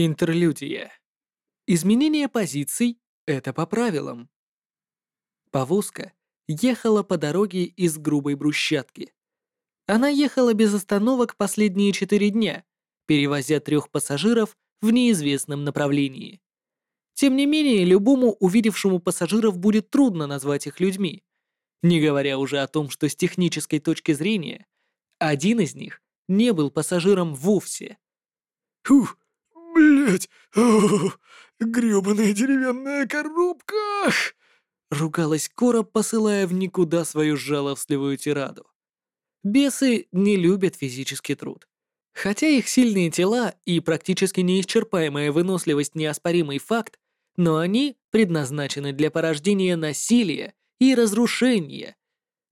Интерлюдия. Изменение позиций — это по правилам. Повозка ехала по дороге из грубой брусчатки. Она ехала без остановок последние четыре дня, перевозя трех пассажиров в неизвестном направлении. Тем не менее, любому увидевшему пассажиров будет трудно назвать их людьми, не говоря уже о том, что с технической точки зрения один из них не был пассажиром вовсе. «Фух, блять, грёбаная деревянная коробка!» Ругалась Кора, посылая в никуда свою жалостливую тираду. Бесы не любят физический труд. Хотя их сильные тела и практически неисчерпаемая выносливость неоспоримый факт, но они предназначены для порождения насилия и разрушения.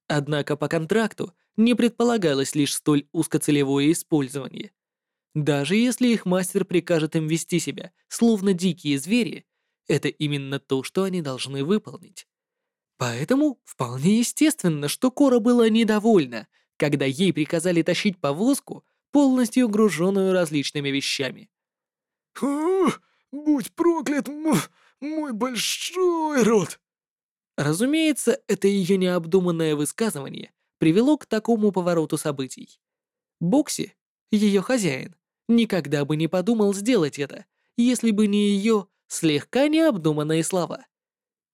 Однако по контракту не предполагалось лишь столь узкоцелевое использование. Даже если их мастер прикажет им вести себя, словно дикие звери, это именно то, что они должны выполнить. Поэтому вполне естественно, что Кора была недовольна, когда ей приказали тащить повозку, полностью груженную различными вещами. «Ух, будь проклят мой большой рот!» Разумеется, это ее необдуманное высказывание привело к такому повороту событий. Бокси, ее хозяин, никогда бы не подумал сделать это, если бы не ее слегка необдуманные слова.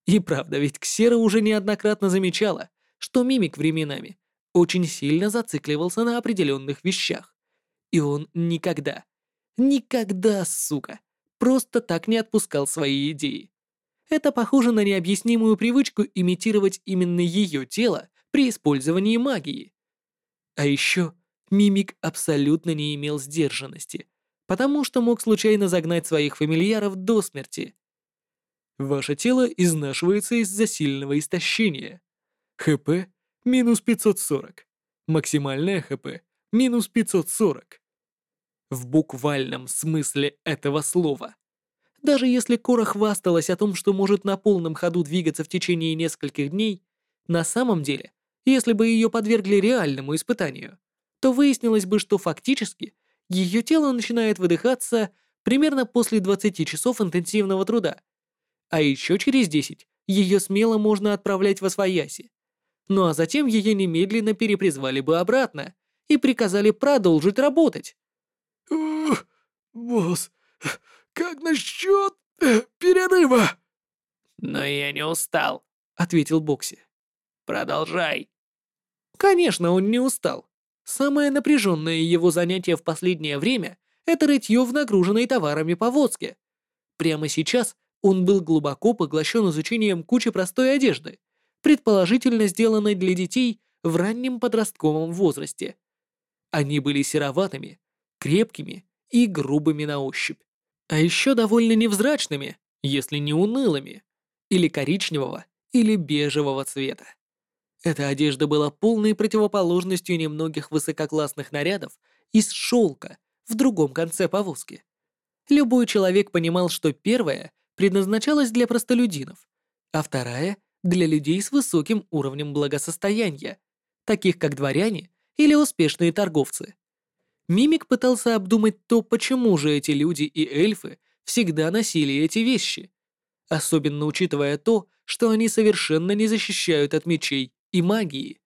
И правда, ведь Ксера уже неоднократно замечала, что мимик временами очень сильно зацикливался на определенных вещах. И он никогда, никогда, сука, просто так не отпускал свои идеи. Это похоже на необъяснимую привычку имитировать именно ее тело при использовании магии. А еще мимик абсолютно не имел сдержанности, потому что мог случайно загнать своих фамильяров до смерти. Ваше тело изнашивается из-за сильного истощения. ХП минус 540. Максимальное ХП минус 540. В буквальном смысле этого слова. Даже если Кора хвасталась о том, что может на полном ходу двигаться в течение нескольких дней, на самом деле, если бы ее подвергли реальному испытанию, то выяснилось бы, что фактически ее тело начинает выдыхаться примерно после 20 часов интенсивного труда, а еще через 10 ее смело можно отправлять во свояси. Ну а затем ее немедленно перепризвали бы обратно и приказали продолжить работать. «Босс, как насчет э, перерыва?» «Но я не устал», — ответил Бокси. «Продолжай». Конечно, он не устал. Самое напряженное его занятие в последнее время — это рытье в нагруженной товарами повозке. Прямо сейчас он был глубоко поглощен изучением кучи простой одежды, предположительно сделанной для детей в раннем подростковом возрасте. Они были сероватыми, крепкими и грубыми на ощупь, а еще довольно невзрачными, если не унылыми, или коричневого, или бежевого цвета. Эта одежда была полной противоположностью немногих высококлассных нарядов из шелка в другом конце повозки. Любой человек понимал, что первое предназначалась для простолюдинов, а вторая — для людей с высоким уровнем благосостояния, таких как дворяне или успешные торговцы. Мимик пытался обдумать то, почему же эти люди и эльфы всегда носили эти вещи, особенно учитывая то, что они совершенно не защищают от мечей и магии.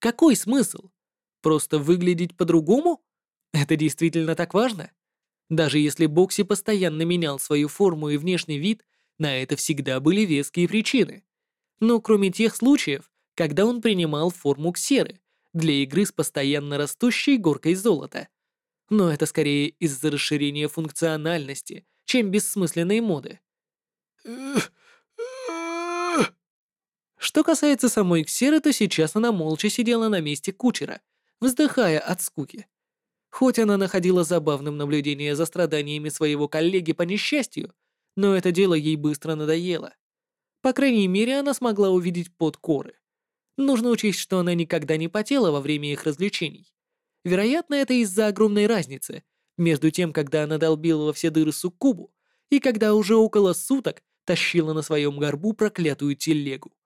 Какой смысл? Просто выглядеть по-другому? Это действительно так важно? Даже если Бокси постоянно менял свою форму и внешний вид, на это всегда были веские причины. Но кроме тех случаев, когда он принимал форму ксеры для игры с постоянно растущей горкой золота. Но это скорее из-за расширения функциональности, чем бессмысленной моды. Что касается самой Ксеры, то сейчас она молча сидела на месте кучера, вздыхая от скуки. Хоть она находила забавным наблюдение за страданиями своего коллеги по несчастью, но это дело ей быстро надоело. По крайней мере, она смогла увидеть под коры. Нужно учесть, что она никогда не потела во время их развлечений. Вероятно, это из-за огромной разницы между тем, когда она долбила во все дыры суккубу, и когда уже около суток тащила на своем горбу проклятую телегу.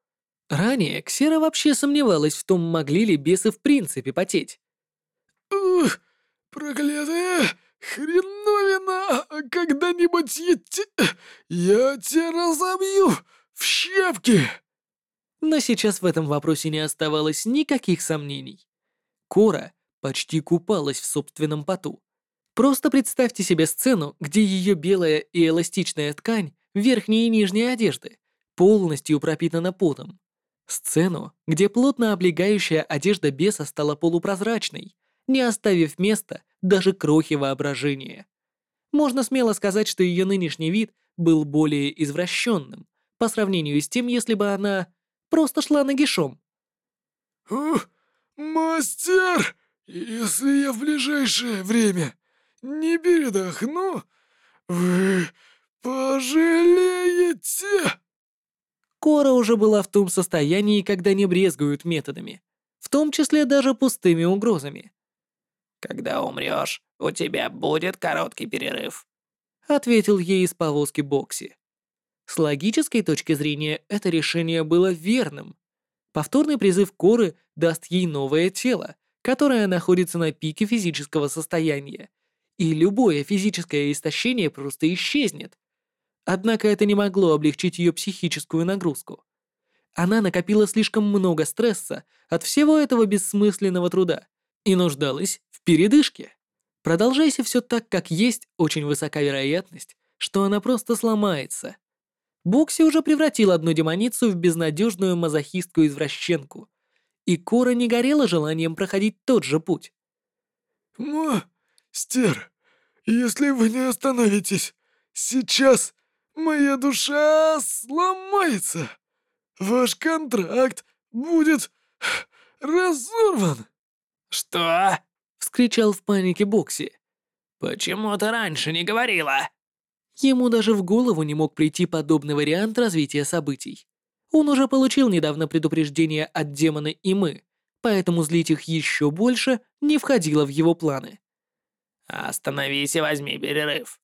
Ранее Ксера вообще сомневалась в том, могли ли бесы в принципе потеть. «Ух, Проклятая хреновина! Когда-нибудь я, те... я тебя разобью в щепки!» Но сейчас в этом вопросе не оставалось никаких сомнений. Кора почти купалась в собственном поту. Просто представьте себе сцену, где ее белая и эластичная ткань верхней и нижней одежды полностью пропитана потом. Сцену, где плотно облегающая одежда беса стала полупрозрачной, не оставив места даже крохи воображения. Можно смело сказать, что ее нынешний вид был более извращенным по сравнению с тем, если бы она просто шла нагишом. «Ух, мастер, если я в ближайшее время не передохну, вы пожалеете!» Кора уже была в том состоянии, когда не брезгуют методами, в том числе даже пустыми угрозами. «Когда умрешь, у тебя будет короткий перерыв», — ответил ей из повозки Бокси. С логической точки зрения это решение было верным. Повторный призыв Коры даст ей новое тело, которое находится на пике физического состояния, и любое физическое истощение просто исчезнет. Однако это не могло облегчить ее психическую нагрузку. Она накопила слишком много стресса от всего этого бессмысленного труда и нуждалась в передышке. Продолжайся все так, как есть, очень высока вероятность, что она просто сломается. Бокси уже превратил одну демоницу в безнадежную мазохистку-извращенку, и Кора не горела желанием проходить тот же путь. «Мастер, если вы не остановитесь, сейчас моя душа сломается. Ваш контракт будет разорван». «Что?» — вскричал в панике Бокси. «Почему ты раньше не говорила?» Ему даже в голову не мог прийти подобный вариант развития событий. Он уже получил недавно предупреждение от демона и мы, поэтому злить их еще больше не входило в его планы. «Остановись и возьми перерыв».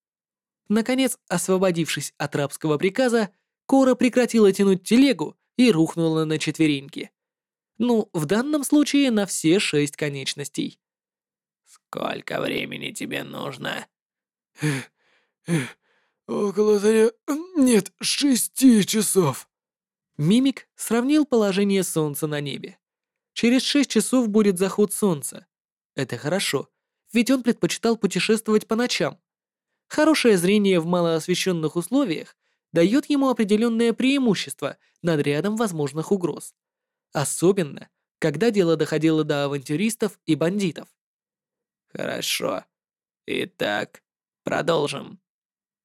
Наконец, освободившись от рабского приказа, Кора прекратила тянуть телегу и рухнула на четвереньки. Ну, в данном случае на все шесть конечностей. «Сколько времени тебе нужно?» «Около три... нет, шести часов». Мимик сравнил положение солнца на небе. Через шесть часов будет заход солнца. Это хорошо, ведь он предпочитал путешествовать по ночам. Хорошее зрение в малоосвещенных условиях дает ему определенное преимущество над рядом возможных угроз. Особенно, когда дело доходило до авантюристов и бандитов. «Хорошо. Итак, продолжим».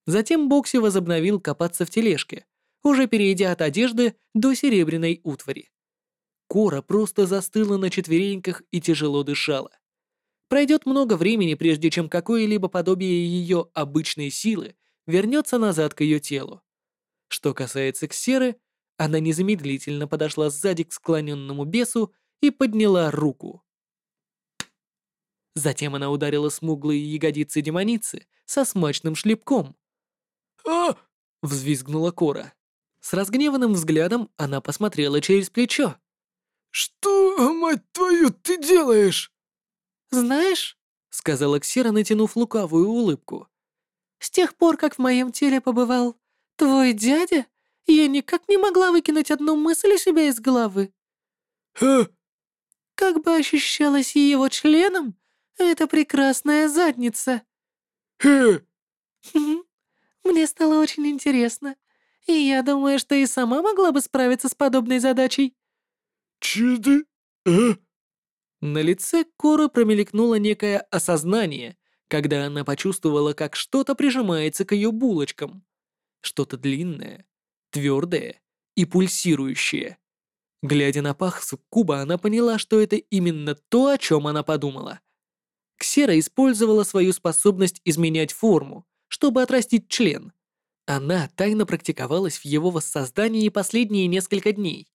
Затем Бокси возобновил копаться в тележке, уже перейдя от одежды до серебряной утвари. Кора просто застыла на четвереньках и тяжело дышала. Пройдет много времени, прежде чем какое-либо подобие ее обычной силы вернется назад к ее телу. Что касается Ксеры, она незамедлительно подошла сзади к склоненному бесу и подняла руку. Затем она ударила смуглые ягодицы демоницы со смачным шлепком, «А!» — взвизгнула Кора. С разгневанным взглядом она посмотрела через плечо. «Что, мать твою, ты делаешь?» «Знаешь», — сказала Ксера, натянув лукавую улыбку, «с тех пор, как в моем теле побывал твой дядя, я никак не могла выкинуть одну мысль у себя из головы». «Ха!» «Как бы ощущалась его членом эта прекрасная задница?» «Ха!» Мне стало очень интересно. И я думаю, что и сама могла бы справиться с подобной задачей. Чиды? А? На лице Коры промелькнуло некое осознание, когда она почувствовала, как что-то прижимается к ее булочкам. Что-то длинное, твердое и пульсирующее. Глядя на пах суккуба, она поняла, что это именно то, о чем она подумала. Ксера использовала свою способность изменять форму, чтобы отрастить член. Она тайно практиковалась в его воссоздании последние несколько дней.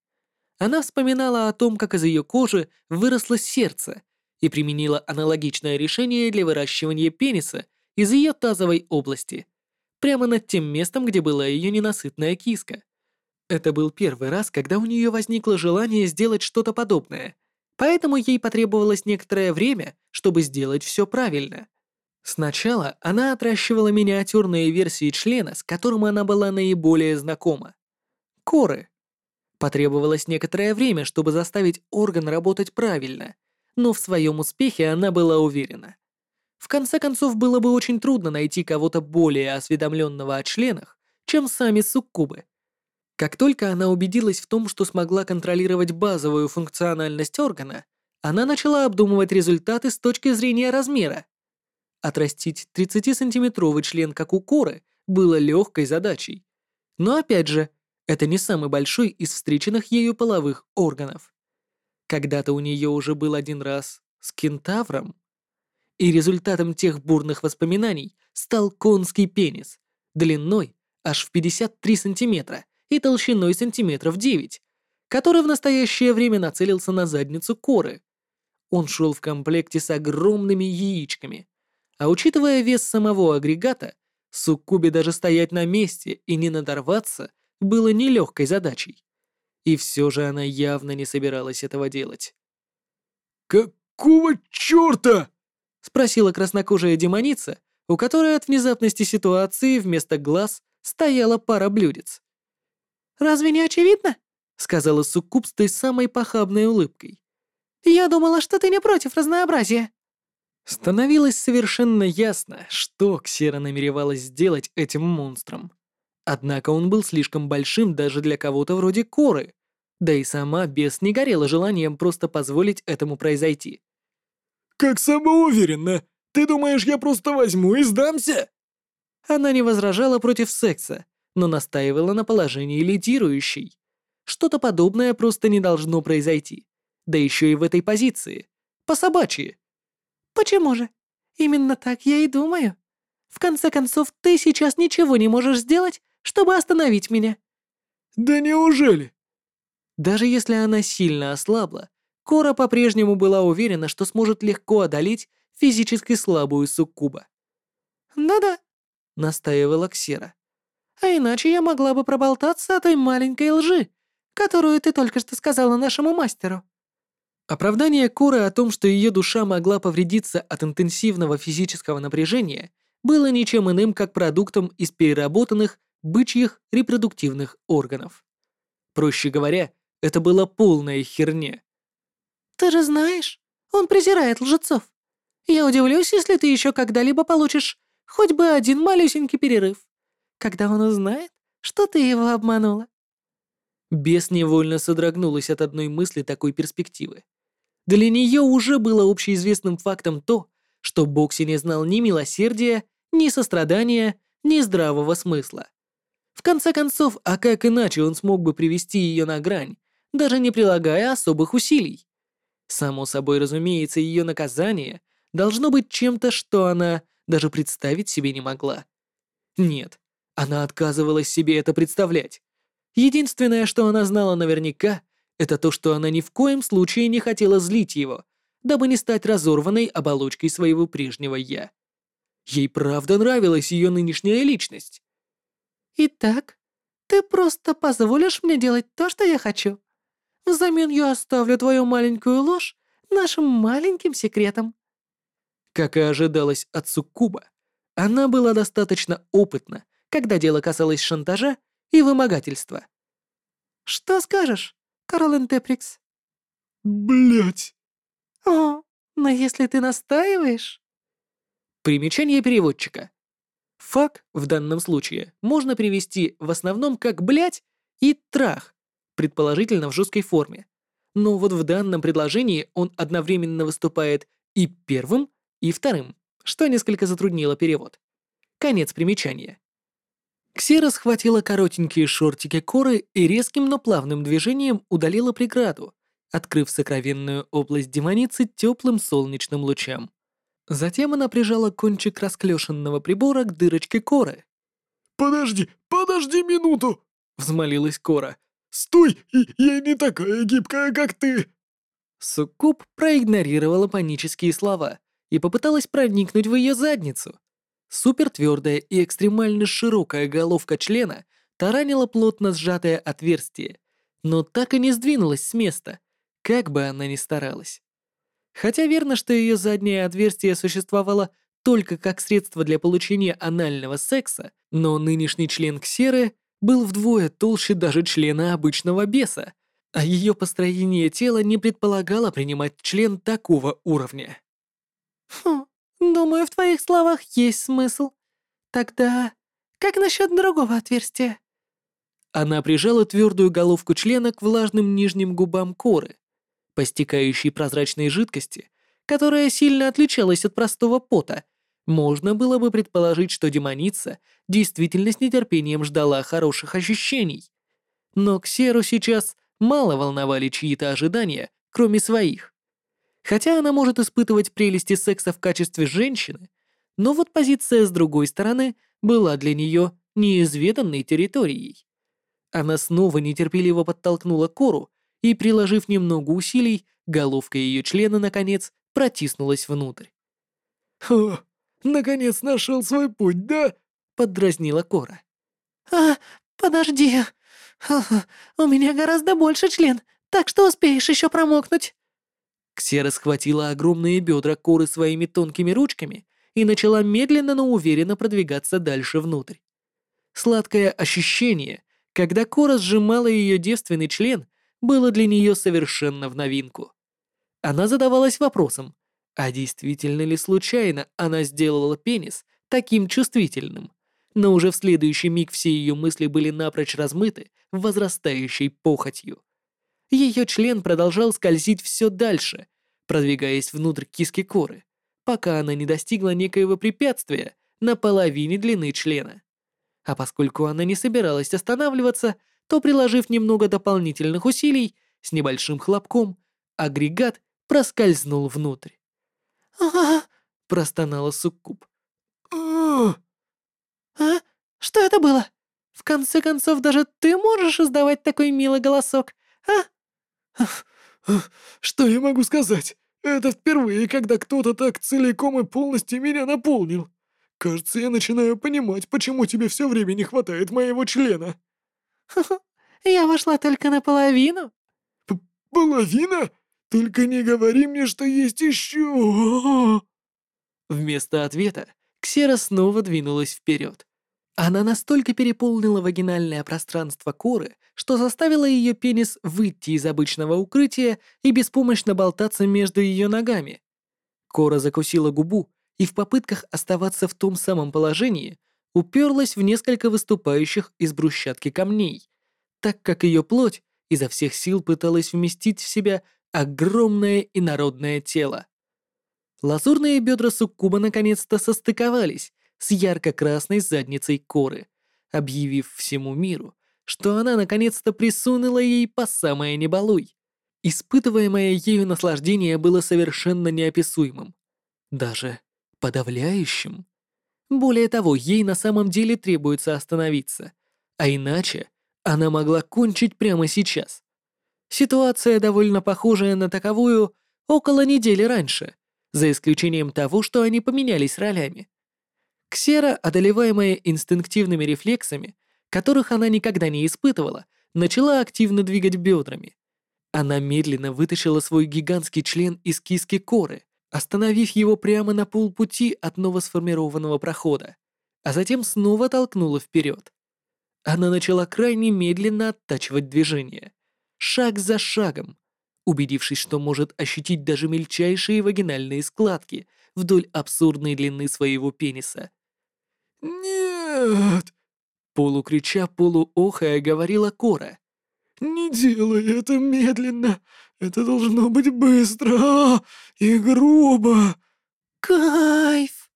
Она вспоминала о том, как из ее кожи выросло сердце, и применила аналогичное решение для выращивания пениса из ее тазовой области, прямо над тем местом, где была ее ненасытная киска. Это был первый раз, когда у нее возникло желание сделать что-то подобное, поэтому ей потребовалось некоторое время, чтобы сделать все правильно. Сначала она отращивала миниатюрные версии члена, с которым она была наиболее знакома. Коры. Потребовалось некоторое время, чтобы заставить орган работать правильно, но в своем успехе она была уверена. В конце концов, было бы очень трудно найти кого-то более осведомленного о членах, чем сами суккубы. Как только она убедилась в том, что смогла контролировать базовую функциональность органа, она начала обдумывать результаты с точки зрения размера. Отрастить 30-сантиметровый член, как у коры, было легкой задачей. Но опять же, это не самый большой из встреченных ею половых органов. Когда-то у нее уже был один раз с кентавром. И результатом тех бурных воспоминаний стал конский пенис, длиной аж в 53 сантиметра и толщиной сантиметров 9, который в настоящее время нацелился на задницу коры. Он шел в комплекте с огромными яичками. А учитывая вес самого агрегата, суккубе даже стоять на месте и не надорваться было нелегкой задачей. И все же она явно не собиралась этого делать. «Какого черта?» — спросила краснокожая демоница, у которой от внезапности ситуации вместо глаз стояла пара блюдец. «Разве не очевидно?» — сказала Суккуб с той самой похабной улыбкой. «Я думала, что ты не против разнообразия». Становилось совершенно ясно, что Ксера намеревалась сделать этим монстром. Однако он был слишком большим даже для кого-то вроде Коры, да и сама бес не горела желанием просто позволить этому произойти. «Как самоуверенно! Ты думаешь, я просто возьму и сдамся?» Она не возражала против секса, но настаивала на положении лидирующей. Что-то подобное просто не должно произойти. Да еще и в этой позиции. По собачьи. «Почему же? Именно так я и думаю. В конце концов, ты сейчас ничего не можешь сделать, чтобы остановить меня». «Да неужели?» Даже если она сильно ослабла, Кора по-прежнему была уверена, что сможет легко одолеть физически слабую суккуба. «Да-да», — настаивала Ксера. «А иначе я могла бы проболтаться о той маленькой лжи, которую ты только что сказала нашему мастеру». Оправдание Коры о том, что ее душа могла повредиться от интенсивного физического напряжения, было ничем иным, как продуктом из переработанных бычьих репродуктивных органов. Проще говоря, это была полная херня. «Ты же знаешь, он презирает лжецов. Я удивлюсь, если ты еще когда-либо получишь хоть бы один малюсенький перерыв, когда он узнает, что ты его обманула». Бес невольно содрогнулась от одной мысли такой перспективы. Для нее уже было общеизвестным фактом то, что Бокси не знал ни милосердия, ни сострадания, ни здравого смысла. В конце концов, а как иначе он смог бы привести ее на грань, даже не прилагая особых усилий? Само собой разумеется, ее наказание должно быть чем-то, что она даже представить себе не могла. Нет, она отказывалась себе это представлять. Единственное, что она знала наверняка, это то, что она ни в коем случае не хотела злить его, дабы не стать разорванной оболочкой своего прежнего «я». Ей правда нравилась ее нынешняя личность. «Итак, ты просто позволишь мне делать то, что я хочу. Взамен я оставлю твою маленькую ложь нашим маленьким секретом». Как и ожидалось от Суккуба, она была достаточно опытна, когда дело касалось шантажа и вымогательства. «Что скажешь, Каролин Теприкс?» Блять. «О, но если ты настаиваешь...» Примечание переводчика. Фак в данном случае можно перевести в основном как «блять» и «трах», предположительно в жесткой форме. Но вот в данном предложении он одновременно выступает и первым, и вторым, что несколько затруднило перевод. Конец примечания. Ксера схватила коротенькие шортики коры и резким, но плавным движением удалила преграду, открыв сокровенную область демоницы теплым солнечным лучам. Затем она прижала кончик расклешенного прибора к дырочке коры. «Подожди, подожди минуту!» — взмолилась кора. «Стой! Я не такая гибкая, как ты!» Суккуб проигнорировала панические слова и попыталась проникнуть в ее задницу. Супертвердая и экстремально широкая головка члена таранила плотно сжатое отверстие, но так и не сдвинулась с места, как бы она ни старалась. Хотя верно, что ее заднее отверстие существовало только как средство для получения анального секса, но нынешний член Ксеры был вдвое толще даже члена обычного беса, а ее построение тела не предполагало принимать член такого уровня. «Хм, думаю, в твоих словах есть смысл. Тогда как насчет другого отверстия?» Она прижала твердую головку члена к влажным нижним губам коры, по стекающей прозрачной жидкости, которая сильно отличалась от простого пота, можно было бы предположить, что демоница действительно с нетерпением ждала хороших ощущений. Но Ксеру сейчас мало волновали чьи-то ожидания, кроме своих. Хотя она может испытывать прелести секса в качестве женщины, но вот позиция с другой стороны была для нее неизведанной территорией. Она снова нетерпеливо подтолкнула Кору и, приложив немного усилий, головка ее члена, наконец, протиснулась внутрь. «О, наконец нашел свой путь, да?» — поддразнила Кора. «А, подожди. У меня гораздо больше член, так что успеешь еще промокнуть». Ксера схватила огромные бедра Коры своими тонкими ручками и начала медленно, но уверенно продвигаться дальше внутрь. Сладкое ощущение, когда Кора сжимала ее девственный член, было для нее совершенно в новинку. Она задавалась вопросом, а действительно ли случайно она сделала пенис таким чувствительным? Но уже в следующий миг все ее мысли были напрочь размыты возрастающей похотью. Ее член продолжал скользить все дальше, продвигаясь внутрь киски коры, пока она не достигла некоего препятствия на половине длины члена. А поскольку она не собиралась останавливаться, то, приложив немного дополнительных усилий, с небольшим хлопком, агрегат проскользнул внутрь. «Ага», — простонала Суккуб. «А? Что это было? В конце концов, даже ты можешь издавать такой милый голосок, а?» «Что я могу сказать? Это впервые, когда кто-то так целиком и полностью меня наполнил. Кажется, я начинаю понимать, почему тебе все время не хватает моего члена». «Я вошла только наполовину». П «Половина? Только не говори мне, что есть еще!» Вместо ответа Ксера снова двинулась вперед. Она настолько переполнила вагинальное пространство коры, что заставила ее пенис выйти из обычного укрытия и беспомощно болтаться между ее ногами. Кора закусила губу и в попытках оставаться в том самом положении уперлась в несколько выступающих из брусчатки камней, так как ее плоть изо всех сил пыталась вместить в себя огромное инородное тело. Лазурные бедра суккуба наконец-то состыковались с ярко-красной задницей коры, объявив всему миру, что она наконец-то присунула ей по самое небалуй. Испытываемое ею наслаждение было совершенно неописуемым, даже подавляющим. Более того, ей на самом деле требуется остановиться, а иначе она могла кончить прямо сейчас. Ситуация довольно похожая на таковую около недели раньше, за исключением того, что они поменялись ролями. Ксера, одолеваемая инстинктивными рефлексами, которых она никогда не испытывала, начала активно двигать бедрами. Она медленно вытащила свой гигантский член из киски коры, остановив его прямо на полпути от новосформированного прохода, а затем снова толкнула вперед. Она начала крайне медленно оттачивать движение, шаг за шагом, убедившись, что может ощутить даже мельчайшие вагинальные складки вдоль абсурдной длины своего пениса. «Нет!» Полукрича, полуохая говорила Кора. «Не делай это медленно! Это должно быть быстро а, и грубо!» «Кайф!»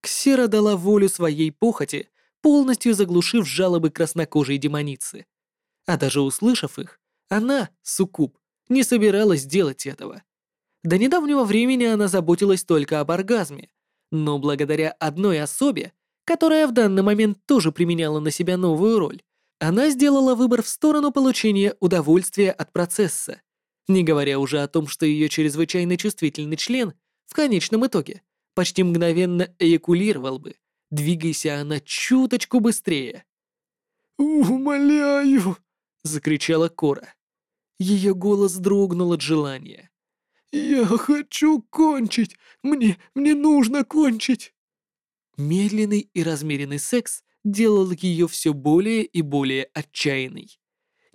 Ксера дала волю своей похоти, полностью заглушив жалобы краснокожей демоницы. А даже услышав их, она, Суккуб, не собиралась делать этого. До недавнего времени она заботилась только об оргазме, но благодаря одной особе, которая в данный момент тоже применяла на себя новую роль, она сделала выбор в сторону получения удовольствия от процесса, не говоря уже о том, что ее чрезвычайно чувствительный член в конечном итоге почти мгновенно эякулировал бы, двигайся она чуточку быстрее. «Умоляю!» — закричала Кора. Ее голос дрогнул от желания. «Я хочу кончить! Мне, мне нужно кончить!» Медленный и размеренный секс делал ее все более и более отчаянной.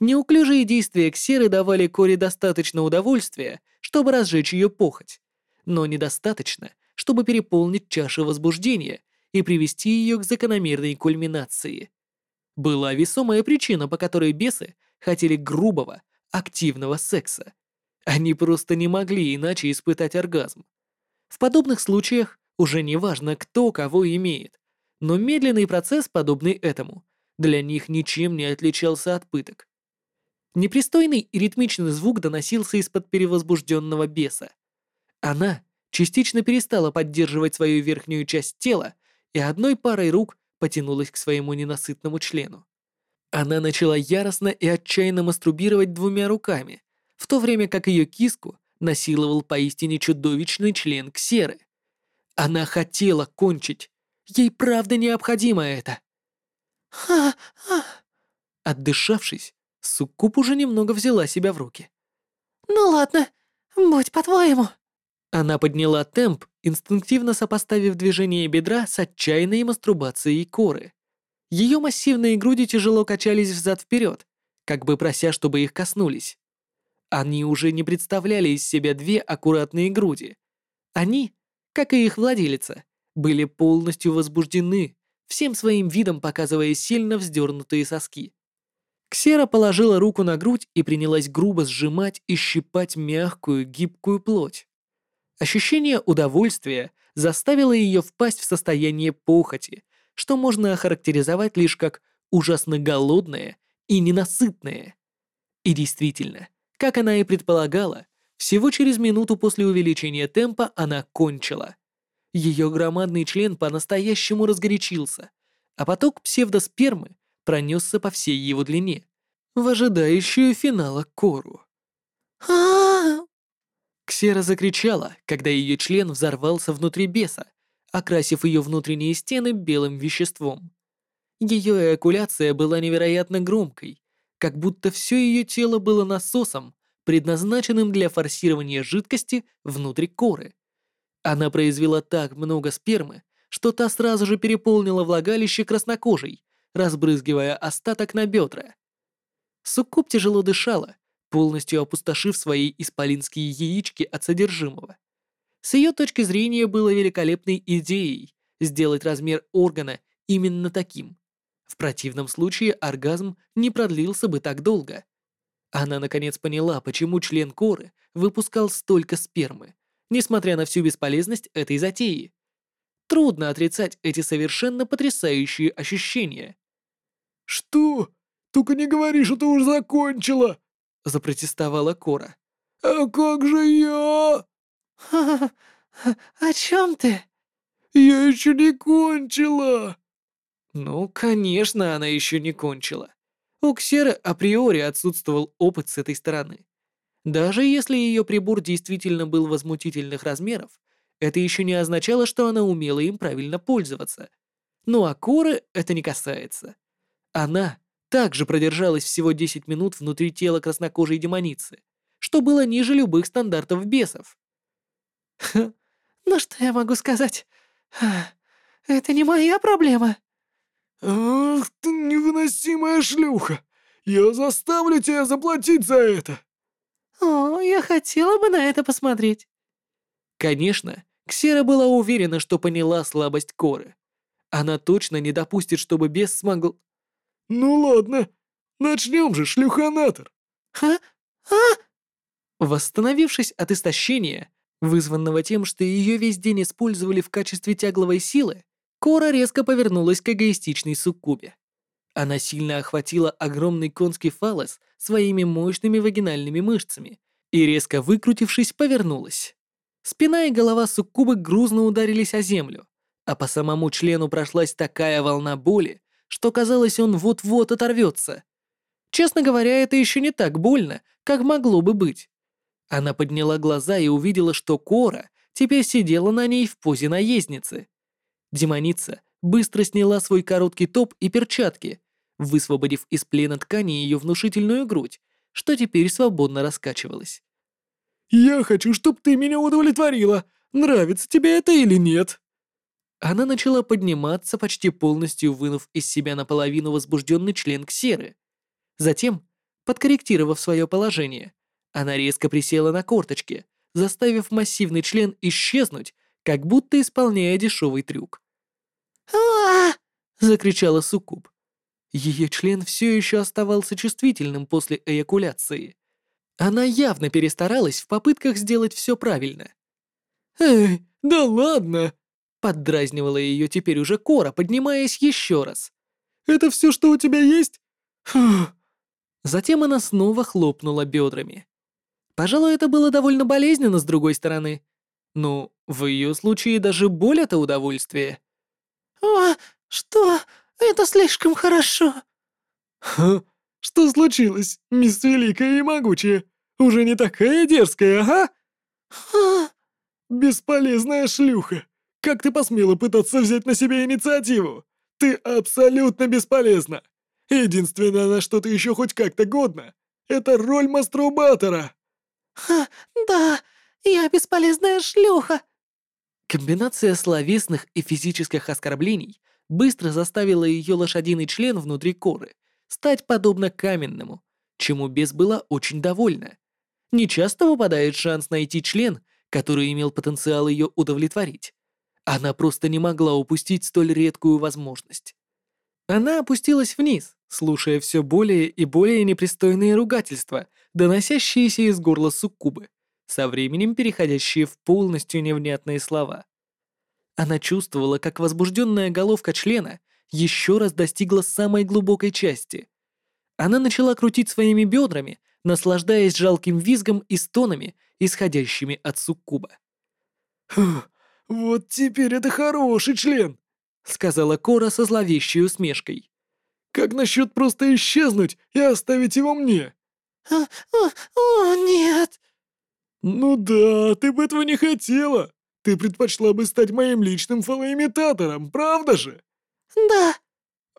Неуклюжие действия Ксеры давали Коре достаточно удовольствия, чтобы разжечь ее похоть, но недостаточно, чтобы переполнить чашу возбуждения и привести ее к закономерной кульминации. Была весомая причина, по которой бесы хотели грубого, активного секса. Они просто не могли иначе испытать оргазм. В подобных случаях уже не важно, кто кого имеет, но медленный процесс, подобный этому, для них ничем не отличался от пыток. Непристойный и ритмичный звук доносился из-под перевозбужденного беса. Она частично перестала поддерживать свою верхнюю часть тела и одной парой рук потянулась к своему ненасытному члену. Она начала яростно и отчаянно мастурбировать двумя руками, в то время как ее киску насиловал поистине чудовищный член Ксеры. Она хотела кончить. Ей правда необходимо это. Ха-ха. Отдышавшись, Суккуб уже немного взяла себя в руки. Ну ладно, будь по-твоему. Она подняла темп, инстинктивно сопоставив движение бедра с отчаянной мастурбацией коры. Ее массивные груди тяжело качались взад-вперед, как бы прося, чтобы их коснулись. Они уже не представляли из себя две аккуратные груди. Они, как и их владелица, были полностью возбуждены, всем своим видом показывая сильно вздернутые соски. Ксера положила руку на грудь и принялась грубо сжимать и щипать мягкую, гибкую плоть. Ощущение удовольствия заставило ее впасть в состояние похоти, что можно охарактеризовать лишь как ужасно голодное и ненасытное. И действительно, как она и предполагала, всего через минуту после увеличения темпа она кончила. Ее громадный член по-настоящему разгорячился, а поток псевдоспермы пронесся по всей его длине, в ожидающую финала кору. а Ксера закричала, когда ее член взорвался внутри беса, окрасив ее внутренние стены белым веществом. Ее эякуляция была невероятно громкой, как будто все ее тело было насосом, предназначенным для форсирования жидкости внутри коры. Она произвела так много спермы, что та сразу же переполнила влагалище краснокожей, разбрызгивая остаток на бедра. Суккуб тяжело дышала, полностью опустошив свои исполинские яички от содержимого. С ее точки зрения было великолепной идеей сделать размер органа именно таким. В противном случае оргазм не продлился бы так долго. Она наконец поняла, почему член коры выпускал столько спермы, несмотря на всю бесполезность этой затеи. Трудно отрицать эти совершенно потрясающие ощущения. «Что? Только не говори, что ты уже закончила!» — запротестовала Кора. «А как же я?» Ха-ха-ха. О чем ты? «Я еще не кончила!» Ну, конечно, она еще не кончила. У Ксеры априори отсутствовал опыт с этой стороны. Даже если ее прибор действительно был возмутительных размеров, это еще не означало, что она умела им правильно пользоваться. Ну а Коры это не касается. Она также продержалась всего 10 минут внутри тела краснокожей демоницы, что было ниже любых стандартов бесов. Ха, ну что я могу сказать? Ха, Это не моя проблема. «Ах ты невыносимая шлюха! Я заставлю тебя заплатить за это!» О, я хотела бы на это посмотреть. Конечно, Ксера была уверена, что поняла слабость Коры. Она точно не допустит, чтобы бес смогл... «Ну ладно, начнем же, шлюханатор!» Ха? А? Восстановившись от истощения, вызванного тем, что ее весь день использовали в качестве тягловой силы, Кора резко повернулась к эгоистичной суккубе. Она сильно охватила огромный конский фалос своими мощными вагинальными мышцами и, резко выкрутившись, повернулась. Спина и голова суккубы грузно ударились о землю, а по самому члену прошлась такая волна боли, что казалось, он вот-вот оторвется. Честно говоря, это еще не так больно, как могло бы быть. Она подняла глаза и увидела, что Кора теперь сидела на ней в позе наездницы. Демоница быстро сняла свой короткий топ и перчатки, высвободив из плена ткани ее внушительную грудь, что теперь свободно раскачивалась. «Я хочу, чтобы ты меня удовлетворила. Нравится тебе это или нет?» Она начала подниматься, почти полностью вынув из себя наполовину возбужденный член Ксеры. Затем, подкорректировав свое положение, она резко присела на корточки, заставив массивный член исчезнуть, как будто исполняя дешевый трюк. а закричала Суккуб. Ее член все еще оставался чувствительным после эякуляции. Она явно перестаралась в попытках сделать все правильно. «Эй, да ладно!» Поддразнивала ее теперь уже Кора, поднимаясь еще раз. «Это все, что у тебя есть?» Фух. Затем она снова хлопнула бедрами. Пожалуй, это было довольно болезненно с другой стороны. Ну, в ее случае даже боль — это удовольствие. «О, что? Это слишком хорошо!» «Ха, что случилось, мисс Великая и Могучая? Уже не такая дерзкая, ага?» «Бесполезная шлюха! Как ты посмела пытаться взять на себя инициативу? Ты абсолютно бесполезна! Единственное, на что ты еще хоть как-то годна, это роль мастурбатора!» а, да, я бесполезная шлюха!» Комбинация словесных и физических оскорблений быстро заставила ее лошадиный член внутри коры стать подобно каменному, чему бес была очень довольна. Нечасто выпадает шанс найти член, который имел потенциал ее удовлетворить. Она просто не могла упустить столь редкую возможность. Она опустилась вниз, слушая все более и более непристойные ругательства, доносящиеся из горла суккубы, со временем переходящие в полностью невнятные слова. Она чувствовала, как возбужденная головка члена еще раз достигла самой глубокой части. Она начала крутить своими бедрами, наслаждаясь жалким визгом и стонами, исходящими от суккуба. Фух, вот теперь это хороший член, Сказала Кора со зловещей усмешкой. Как насчет просто исчезнуть и оставить его мне? А, а, О, нет! Ну да, ты бы этого не хотела. Ты предпочла бы стать моим личным фалоимитатором, правда же? Да,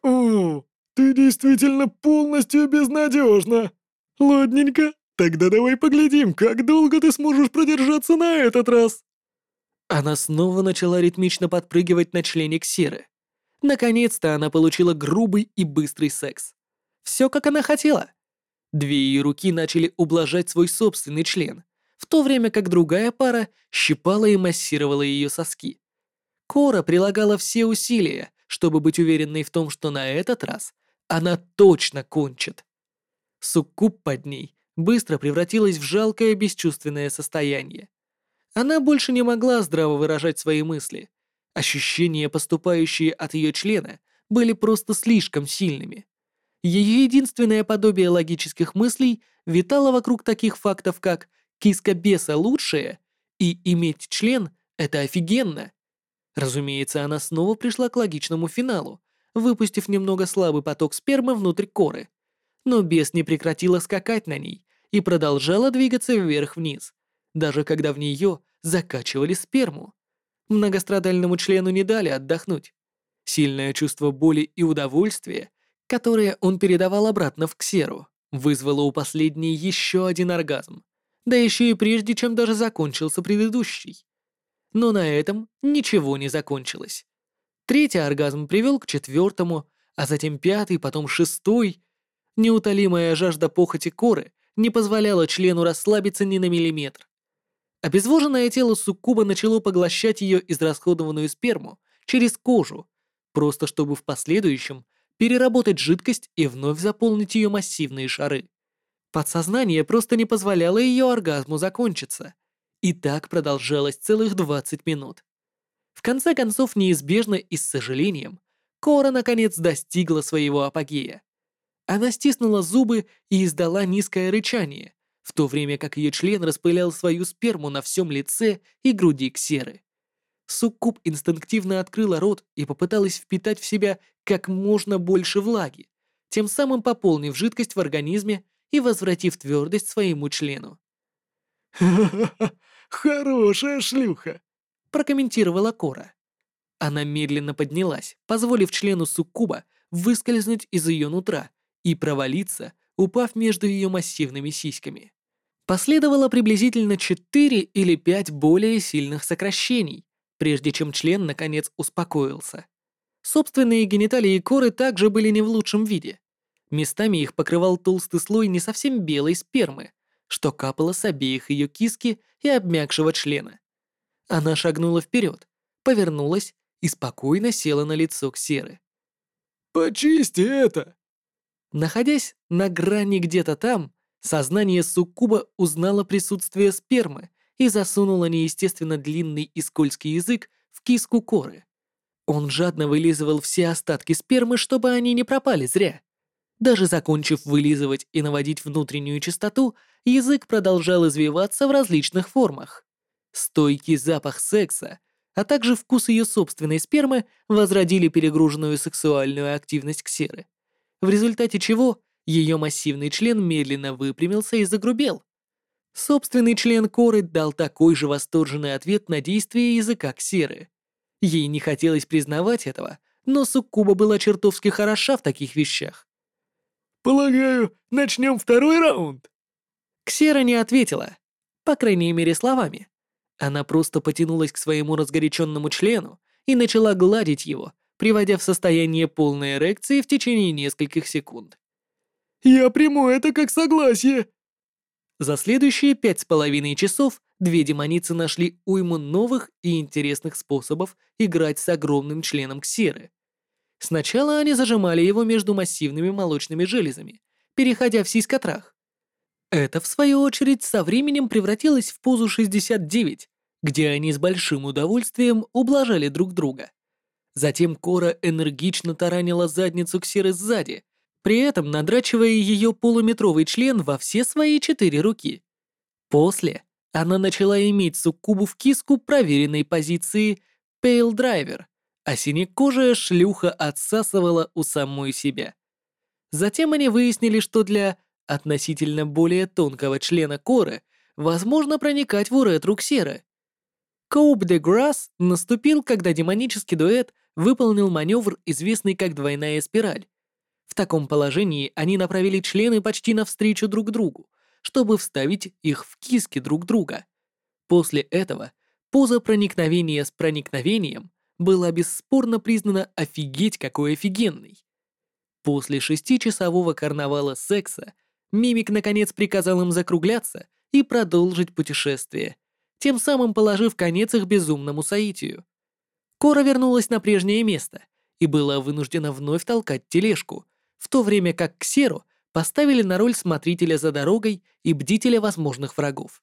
О, ты действительно полностью безнадежна. Ладненько, тогда давай поглядим, как долго ты сможешь продержаться на этот раз. Она снова начала ритмично подпрыгивать на члене Ксеры. Наконец-то она получила грубый и быстрый секс. Все, как она хотела. Две ее руки начали ублажать свой собственный член, в то время как другая пара щипала и массировала ее соски. Кора прилагала все усилия, чтобы быть уверенной в том, что на этот раз она точно кончит. Суккуб под ней быстро превратилась в жалкое бесчувственное состояние. Она больше не могла здраво выражать свои мысли. Ощущения, поступающие от ее члена, были просто слишком сильными. Ее единственное подобие логических мыслей витало вокруг таких фактов, как «киска беса лучшая» и «иметь член — это офигенно». Разумеется, она снова пришла к логичному финалу, выпустив немного слабый поток спермы внутрь коры. Но бес не прекратила скакать на ней и продолжала двигаться вверх-вниз, даже когда в нее закачивали сперму. Многострадальному члену не дали отдохнуть. Сильное чувство боли и удовольствия, которое он передавал обратно в ксеру, вызвало у последней еще один оргазм, да еще и прежде, чем даже закончился предыдущий. Но на этом ничего не закончилось. Третий оргазм привел к четвертому, а затем пятый, потом шестой. Неутолимая жажда похоти коры не позволяла члену расслабиться ни на миллиметр. Обезвоженное тело суккуба начало поглощать ее израсходованную сперму через кожу, просто чтобы в последующем переработать жидкость и вновь заполнить ее массивные шары. Подсознание просто не позволяло ее оргазму закончиться. И так продолжалось целых 20 минут. В конце концов, неизбежно и с сожалением, Кора наконец достигла своего апогея. Она стиснула зубы и издала низкое рычание, в то время как ее член распылял свою сперму на всем лице и груди Ксеры. Суккуб инстинктивно открыла рот и попыталась впитать в себя как можно больше влаги, тем самым пополнив жидкость в организме и возвратив твердость своему члену. «Ха-ха-ха, хорошая шлюха!» прокомментировала Кора. Она медленно поднялась, позволив члену суккуба выскользнуть из ее нутра и провалиться, упав между ее массивными сиськами. Последовало приблизительно 4 или 5 более сильных сокращений, прежде чем член наконец успокоился. Собственные гениталии коры также были не в лучшем виде. Местами их покрывал толстый слой не совсем белой спермы, что капало с обеих ее киски и обмякшего члена. Она шагнула вперед, повернулась и спокойно села на лицо Ксеры. «Почисти это!» Находясь на грани где-то там, сознание суккуба узнало присутствие спермы и засунуло неестественно длинный и скользкий язык в киску коры. Он жадно вылизывал все остатки спермы, чтобы они не пропали зря. Даже закончив вылизывать и наводить внутреннюю чистоту, язык продолжал извиваться в различных формах. Стойкий запах секса, а также вкус ее собственной спермы возродили перегруженную сексуальную активность Ксеры, в результате чего ее массивный член медленно выпрямился и загрубел. Собственный член Коры дал такой же восторженный ответ на действия языка Ксеры. Ей не хотелось признавать этого, но Суккуба была чертовски хороша в таких вещах. «Полагаю, начнем второй раунд?» Ксера не ответила, по крайней мере словами. Она просто потянулась к своему разгоряченному члену и начала гладить его, приводя в состояние полной эрекции в течение нескольких секунд. «Я приму это как согласие!» За следующие пять с половиной часов две демоницы нашли уйму новых и интересных способов играть с огромным членом Ксеры. Сначала они зажимали его между массивными молочными железами, переходя в сиськотрах. Это, в свою очередь, со временем превратилось в позу 69, где они с большим удовольствием ублажали друг друга. Затем Кора энергично таранила задницу Ксеры сзади, при этом надрачивая ее полуметровый член во все свои четыре руки. После она начала иметь суккубу в киску проверенной позиции Pale Driver, а синекожая шлюха отсасывала у самой себя. Затем они выяснили, что для относительно более тонкого члена коры возможно проникать в уретру ксера. Коуп де Грасс наступил, когда демонический дуэт выполнил маневр, известный как двойная спираль, в таком положении они направили члены почти навстречу друг другу, чтобы вставить их в киски друг друга. После этого поза проникновения с проникновением была бесспорно признана офигеть какой офигенной. После шестичасового карнавала секса Мимик наконец приказал им закругляться и продолжить путешествие, тем самым положив конец их безумному соитию. Кора вернулась на прежнее место и была вынуждена вновь толкать тележку, в то время как Ксеру поставили на роль смотрителя за дорогой и бдителя возможных врагов.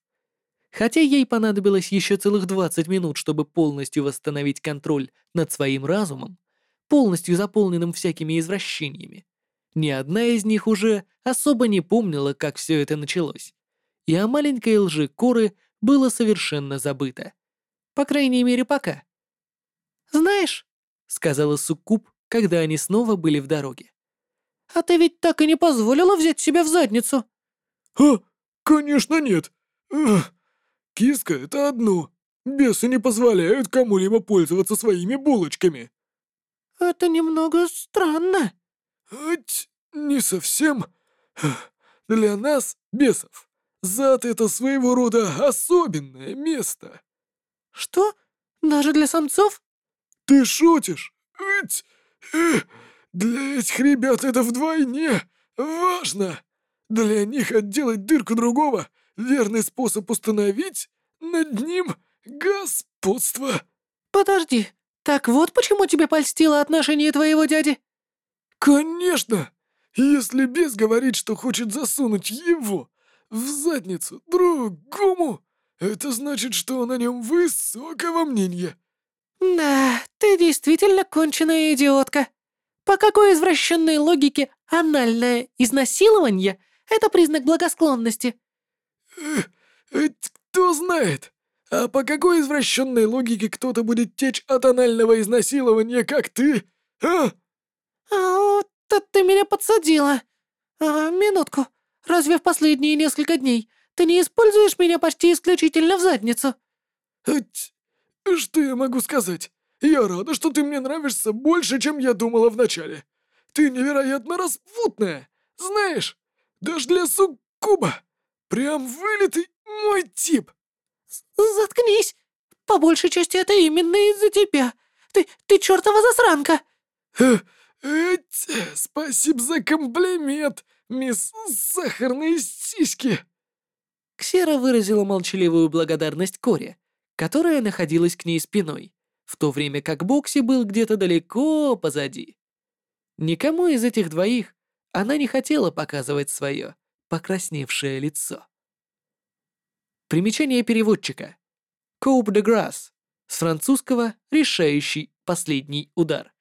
Хотя ей понадобилось еще целых 20 минут, чтобы полностью восстановить контроль над своим разумом, полностью заполненным всякими извращениями, ни одна из них уже особо не помнила, как все это началось. И о маленькой лжи Коры было совершенно забыто. По крайней мере, пока. «Знаешь», — сказала Суккуб, когда они снова были в дороге, «А ты ведь так и не позволила взять себя в задницу?» «А, конечно нет. Ugh. Киска — это одно. Бесы не позволяют кому-либо пользоваться своими булочками». «Это немного странно». «Ать, не совсем. Для нас, бесов, зад — это своего рода особенное место». «Что? Даже для самцов?» «Ты шутишь? Ать, эх». Для этих ребят это вдвойне важно. Для них отделать дырку другого — верный способ установить над ним господство. Подожди, так вот почему тебе польстило отношение твоего дяди? Конечно! Если бес говорит, что хочет засунуть его в задницу другому, это значит, что он о нем высокого мнения. Да, ты действительно конченая идиотка. По какой извращенной логике анальное изнасилование — это признак благосклонности? Э, кто знает? А по какой извращенной логике кто-то будет течь от анального изнасилования, как ты, а? А вот ты меня подсадила. А, минутку. Разве в последние несколько дней ты не используешь меня почти исключительно в задницу? Что я могу сказать? Я рада, что ты мне нравишься больше, чем я думала вначале. Ты невероятно распутная, знаешь, даже для суккуба. Прям вылитый мой тип. Заткнись. по большей части это именно из-за тебя. Ты, ты чертова засранка!» Э, эть, спасибо за комплимент, мисс Сахарные сиськи. Ксера выразила молчаливую благодарность Коре, которая находилась к ней спиной, в то время как Бокси был где-то далеко позади. Никому из этих двоих она не хотела показывать свое покрасневшее лицо. Примечание переводчика. Coupe de grâce. С французского «решающий последний удар».